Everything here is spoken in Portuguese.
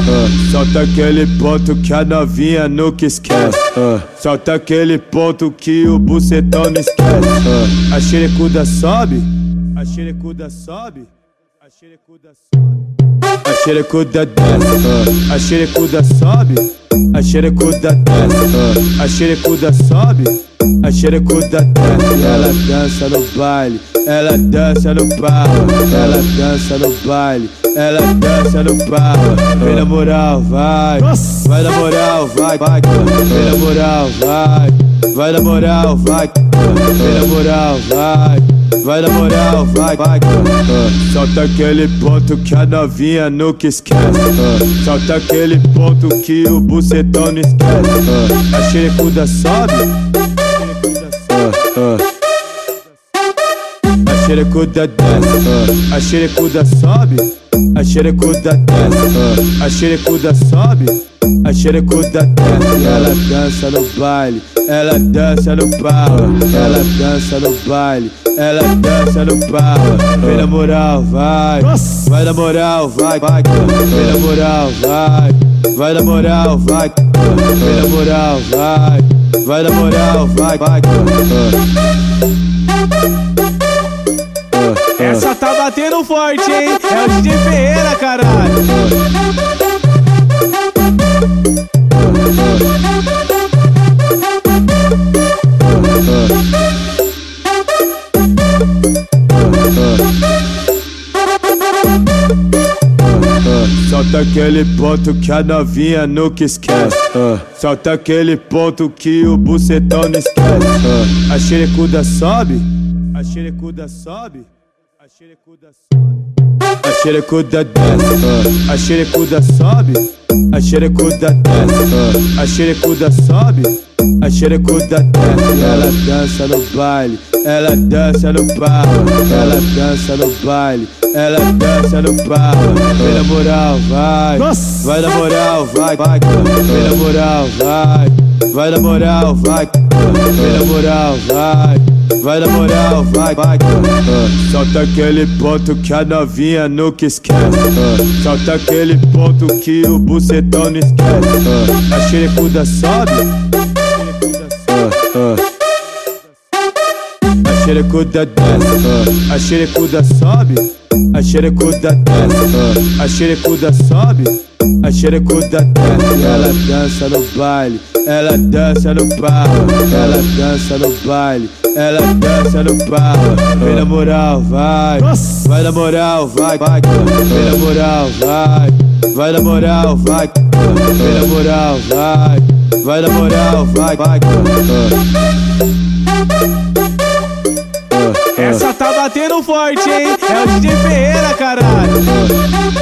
uh, solta aquele ponto que a novinha nunca esquece. Uh, solta aquele ponto que o bucetão não esquece. Uh, a xerecuda sobe, a xerecuda sobe, a xerecuda sobe. A xerecuda desce, a xerecuda sobe, a xerecuda desce, a xerecuda sobe, a xerecuda desce. Ela dança no baile, ela dança no barro, ela dança no baile, ela dança no barro. Vem na moral, vai, vai na moral, vai, vai, vem na moral, vai, vai na moral, vai, vem na moral, vai. Vai na moral, vai, vai. Uh, solta aquele ponto que a novinha nunca esquece. Uh, solta aquele ponto que o bucetão não esquece. Uh, a xerecuda sobe. Xerecuda desce. A xerecuda sobe. A xerecuda desce. A xerecuda sobe. A xerecuda desce. Ela dança no baile. Ela dança no barro. Ela dança no baile ela dança no barro. Vem na moral, vai. Vai na moral, vai. vai. Vem na moral, vai. Vai na moral, vai. Vem na moral, vai. Vai na moral, vai. vai. Essa tá batendo forte, hein? É o DJ Ferreira, caralho. Solta aquele ponto que a novinha nunca esquece. Uh, solta aquele ponto que o bucetão não esquece. Uh, a xerecuda sobe, a xerecuda sobe, xerecuda sobe. A xerecuda desce, a xerecuda sobe, a xerecuda desce, a xerecuda sobe, a xerecuda desce. Ela dança no baile, ela dança no barro, ela dança no baile ela dança no barro. Vem na moral, vai. Vai na moral, vai. Vem na moral, vai. Vai na moral, vai. Vem na moral, vai. Vai na moral, vai, vai. solta aquele ponto que a novinha nunca esquece. solta aquele ponto que o bucetão não esquece. a xerecuda sobe. A xerecuda desce. A xerecuda sobe a xerecuda desce, a xerecuda sobe, a xerecuda desce. Ela dança no baile, ela dança no barro, ela dança no baile, ela dança no barro. Vem na moral, vai, vai na moral, vai, vai, vem na moral, vai, vai na moral, vai, vem na moral, vai, vai na moral, vai, vai. Essa tá batendo forte, hein? É o DJ Ferreira, caralho.